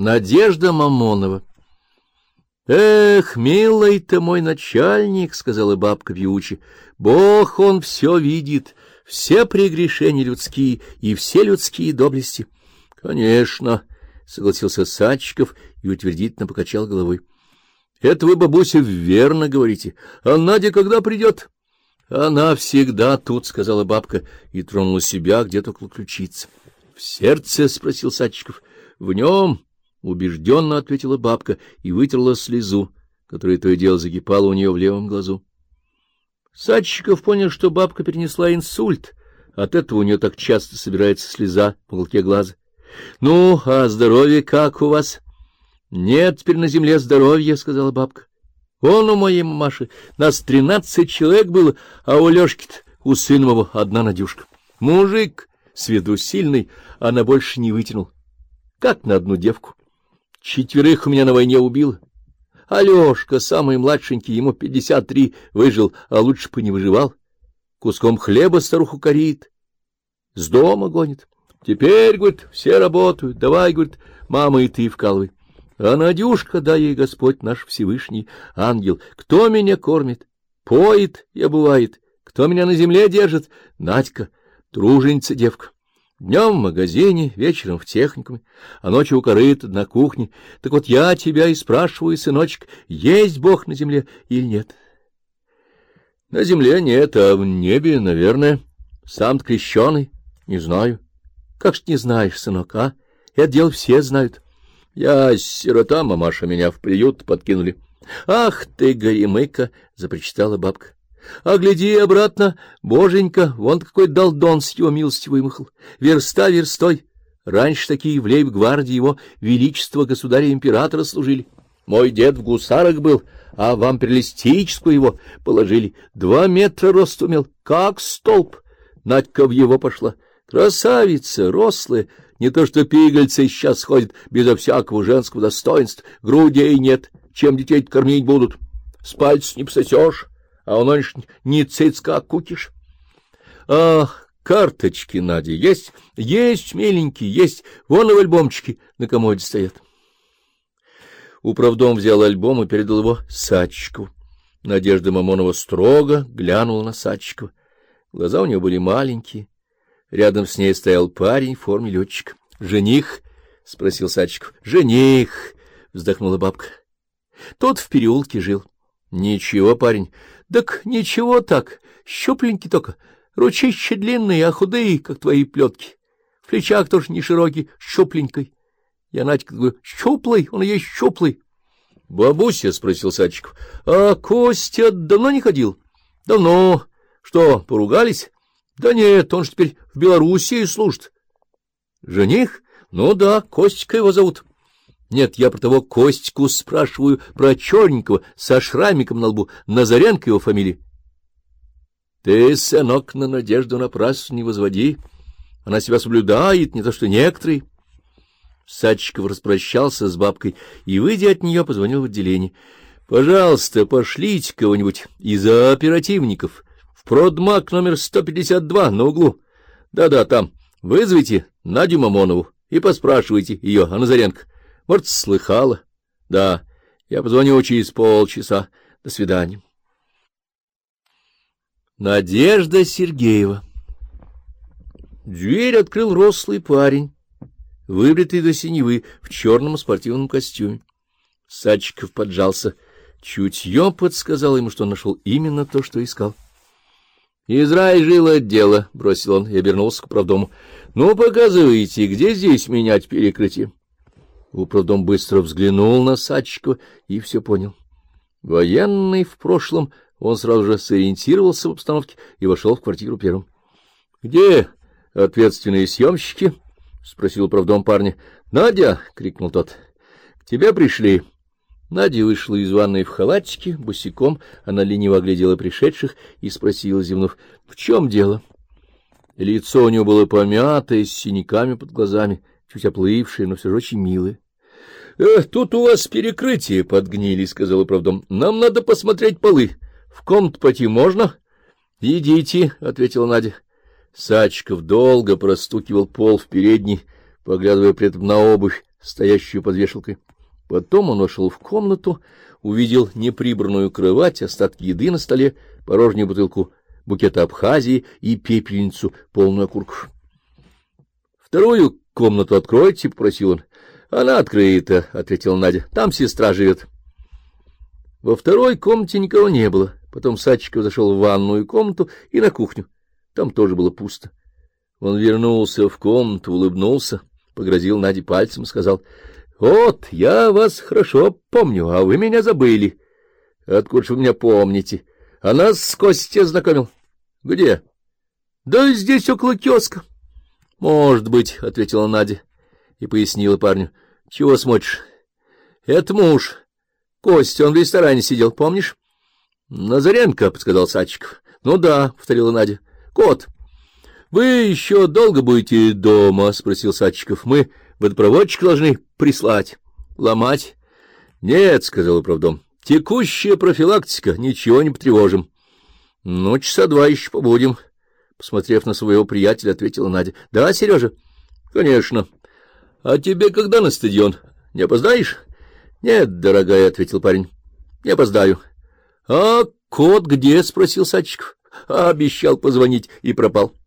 Надежда Мамонова. Эх, милый ты мой начальник, сказала бабка пьючи. Бог он все видит, все прегрешения людские и все людские доблести. Конечно, согласился Садчиков и утвердительно покачал головой. Это вы, бабуся, верно говорите. А Надя когда придет? Она всегда тут, сказала бабка и тронула себя где-то около ключицы. В сердце спросил Садчиков. В нем убежденно ответила бабка и вытерла слезу, которая то и дело закипала у нее в левом глазу. Садчиков понял, что бабка перенесла инсульт. От этого у нее так часто собирается слеза в уголке глаза. — Ну, а здоровье как у вас? — Нет теперь на земле здоровья, — сказала бабка. — Он у моей мамаши. Нас тринадцать человек было, а у Лёшки-то, у сына моего, одна Надюшка. Мужик с виду сильный, а на больше не вытянул. Как на одну девку. Четверых у меня на войне убил. Алёшка, самый младшенький, ему пятьдесят три, выжил, а лучше бы не выживал. Куском хлеба старуху корит, с дома гонит. Теперь, говорит, все работают, давай, говорит, мама и ты вкалывай. А Надюшка, дай ей Господь наш Всевышний ангел, кто меня кормит, поет и обувает, кто меня на земле держит, Надька, труженица девка. Днем в магазине, вечером в техникуме, а ночью у корыта на кухне. Так вот я тебя и спрашиваю, сыночек, есть Бог на земле или нет? На земле нет, а в небе, наверное. Сам-то крещеный, не знаю. Как ж не знаешь, сынок, а? Это дело все знают. Я сирота, мамаша меня в приют подкинули. Ах ты, горемыка, запричитала бабка. А гляди обратно, боженька, вон какой долдон с его милостью вымахал. Верста верстой. Раньше такие в лейб-гвардии его величество государя-императора служили. Мой дед в гусарах был, а в амперлистическую его положили. Два метра рост умел, как столб. Надька в его пошла. Красавица, рослая, не то что пигольцы сейчас ходят безо всякого женского достоинства. Грудей нет, чем детей кормить будут. С пальцев не пососешь а он лишь не цицка, а кукиш. Ах, карточки, Надя, есть? Есть, миленький, есть. Вон и в альбомчике на комоде стоят. Управдом взял альбом и передал его Садчикову. Надежда Мамонова строго глянула на Садчикова. Глаза у нее были маленькие. Рядом с ней стоял парень в форме летчика. — Жених? — спросил Садчиков. — Жених! — вздохнула бабка. Тот в переулке жил. — Ничего, парень, так ничего так, щупленький только, ручище длинные, а худые, как твои плетки. В плечах тоже не широкий, щупленькой. Я Надька говорю, щуплый, он есть щуплый. — Бабуся, — спросил Садчиков, — а Костя давно не ходил? — Давно. Что, поругались? — Да нет, он же теперь в Белоруссии служит. — Жених? Ну да, Костика его зовут. Нет, я про того Костьку спрашиваю, про черненького, со шрамиком на лбу, Назаренко его фамилия. Ты, сынок, на надежду напрасно не возводи. Она себя соблюдает, не то что некоторые. Садчиков распрощался с бабкой и, выйдя от нее, позвонил в отделение. — Пожалуйста, пошлите кого-нибудь из оперативников в продмаг номер 152 на углу. Да-да, там. Вызовите Надю Мамонову и поспрашивайте ее о Назаренко. Может, слыхала? Да, я позвоню через полчаса. До свидания. Надежда Сергеева Дверь открыл рослый парень, выбритый до синевы, в черном спортивном костюме. Садчиков поджался. Чутье подсказал ему, что нашел именно то, что искал. — Израиль жил отдела, — бросил он и обернулся к правдому. — Ну, показывайте, где здесь менять перекрытие? Управдом быстро взглянул на Садчикова и все понял. Военный в прошлом, он сразу же сориентировался в обстановке и вошел в квартиру первым. — Где ответственные съемщики? — спросил управдом парня. — Надя! — крикнул тот. — К тебе пришли. Надя вышла из ванной в халатике, босиком, она лениво оглядела пришедших и спросила, зевнув, — в чем дело? Лицо у нее было помятое, с синяками под глазами чуть оплывшие, но все же очень милые. «Э, — Тут у вас перекрытие подгнили, — сказал управдом. — Нам надо посмотреть полы. В комнату пойти можно? — Идите, — ответила Надя. Сачков долго простукивал пол в передней, поглядывая при этом на обувь, стоящую под вешалкой. Потом он вошел в комнату, увидел неприбранную кровать, остатки еды на столе, порожнюю бутылку букета Абхазии и пепельницу, полную окурков. — Вторую комнату откройте, — попросил он. — Она открыта, — ответила Надя. — Там сестра живет. Во второй комнате никого не было. Потом Садчиков зашел в ванную комнату и на кухню. Там тоже было пусто. Он вернулся в комнату, улыбнулся, погрозил Наде пальцем и сказал, — Вот, я вас хорошо помню, а вы меня забыли. — Откуда же вы меня помните? А нас с Костей знакомил. — Где? — Да здесь, около киоска. — Может быть, — ответила Надя и пояснила парню. — Чего смотришь? — Это муж. Костя, он в ресторане сидел, помнишь? — Назаренко, — подсказал Садчиков. — Ну да, — повторила Надя. — Кот. — Вы еще долго будете дома? — спросил Садчиков. — Мы водопроводчик должны прислать. — Ломать? — Нет, — сказал управдом. — Текущая профилактика, ничего не потревожим. — Ну, часа два еще побудем. Посмотрев на своего приятеля, ответила Надя. — Да, Сережа? — Конечно. — А тебе когда на стадион? Не опоздаешь? — Нет, дорогая, — ответил парень. — Не опоздаю. — А кот где? — спросил Садчиков. — Обещал позвонить и пропал. —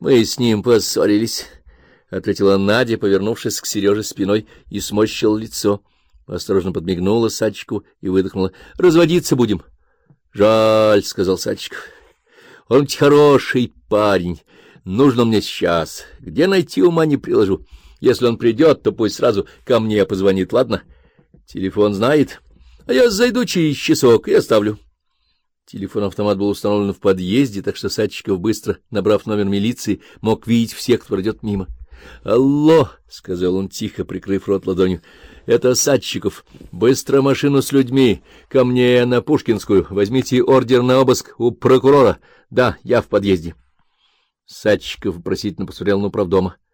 мы с ним поссорились, — ответила Надя, повернувшись к Сереже спиной, и сморщила лицо. Осторожно подмигнула Садчику и выдохнула. — Разводиться будем. — Жаль, — сказал Садчиков. — Он ведь хороший парень. Нужно мне сейчас. Где найти ума не приложу. Если он придет, то пусть сразу ко мне позвонит, ладно? Телефон знает. А я зайду через часок и оставлю. Телефон-автомат был установлен в подъезде, так что Садчиков, быстро набрав номер милиции, мог видеть всех, кто пройдет мимо. — Алло! — сказал он тихо, прикрыв рот ладонью. — Это Садчиков. Быстро машину с людьми. Ко мне на Пушкинскую. Возьмите ордер на обыск у прокурора. Да, я в подъезде. Садчиков вопросительно посмотрел на управдома. —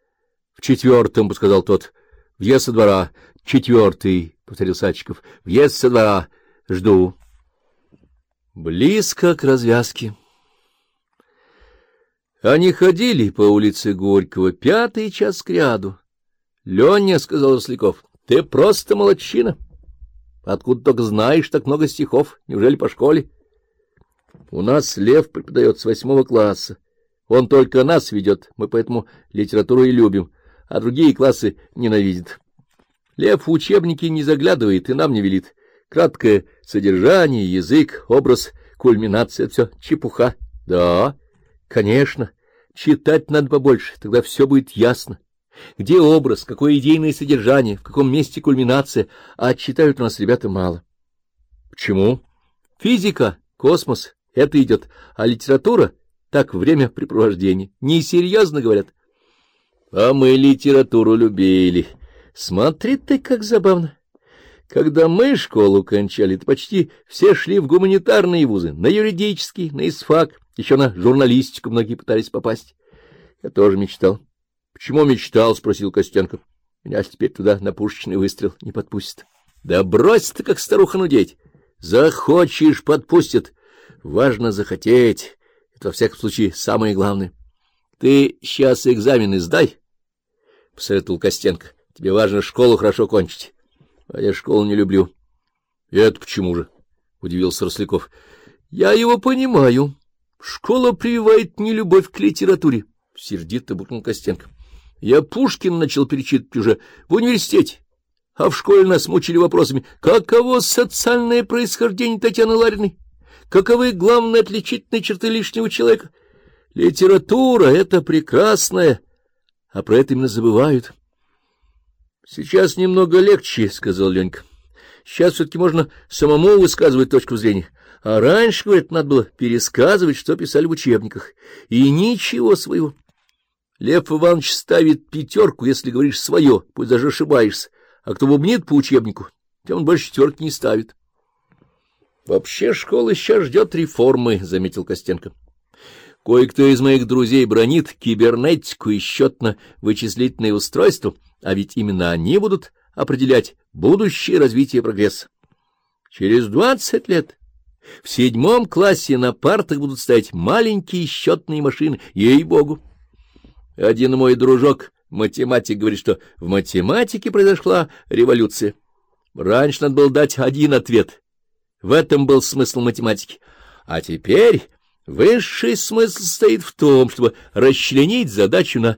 В четвертом, — сказал тот. — Въезд со двора. — Четвертый, — повторил Садчиков. — Въезд со двора. Жду. Близко к развязке. Они ходили по улице Горького пятый час кряду. — Леня, — сказал Росляков, — ты просто молодчина. Откуда только знаешь так много стихов? Неужели по школе? — У нас Лев преподает с восьмого класса. Он только нас ведет, мы поэтому литературу и любим, а другие классы ненавидят. Лев в учебники не заглядывает и нам не велит. Краткое содержание, язык, образ, кульминация — все чепуха. Да, конечно, читать надо побольше, тогда все будет ясно. Где образ, какое идейное содержание, в каком месте кульминация, а читают у нас ребята мало. Почему? Физика, космос — это идет, а литература — так времяпрепровождение. Несерьезно говорят. А мы литературу любили. Смотри ты, как забавно. Когда мы школу кончали, то почти все шли в гуманитарные вузы, на юридический, на ИСФАК, еще на журналистику многие пытались попасть. Я тоже мечтал. — Почему мечтал? — спросил Костенко. — Меня теперь туда на пушечный выстрел не подпустят. — Да брось ты, как старуха, нудеть. Захочешь — подпустят. Важно захотеть. Это, во всяком случае, самое главное. — Ты сейчас экзамены сдай, — посоветовал Костенко. — Тебе важно школу хорошо кончить. А я школу не люблю. — Это почему же? — удивился Росляков. — Я его понимаю. Школа прививает нелюбовь к литературе. Сердито буркнул Костенко. Я Пушкин начал перечитывать уже в университете, а в школе нас мучили вопросами, каково социальное происхождение Татьяны Лариной, каковы главные отличительные черты лишнего человека. Литература — это прекрасное, а про это именно забывают. — Сейчас немного легче, — сказал Ленька. — Сейчас все-таки можно самому высказывать точку зрения. А раньше, говорят, надо было пересказывать, что писали в учебниках. И ничего своего. Лев Иванович ставит пятерку, если говоришь свое, пусть даже ошибаешься. А кто бубнит по учебнику, тем он больше четверки не ставит. — Вообще школа сейчас ждет реформы, — заметил Костенко. Кое-кто из моих друзей бронит кибернетику и счетно-вычислительное устройство, а ведь именно они будут определять будущее развитие прогресса. Через двадцать лет в седьмом классе на партах будут стоять маленькие счетные машины, ей-богу. Один мой дружок Математик говорит, что в математике произошла революция. Раньше надо было дать один ответ. В этом был смысл математики. А теперь высший смысл стоит в том, чтобы расчленить задачу на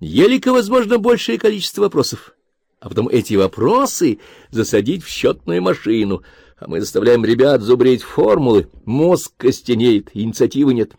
елико возможно большее количество вопросов, а потом эти вопросы засадить в счетную машину, а мы заставляем ребят зубрить формулы, мозг костенеет, инициативы нет.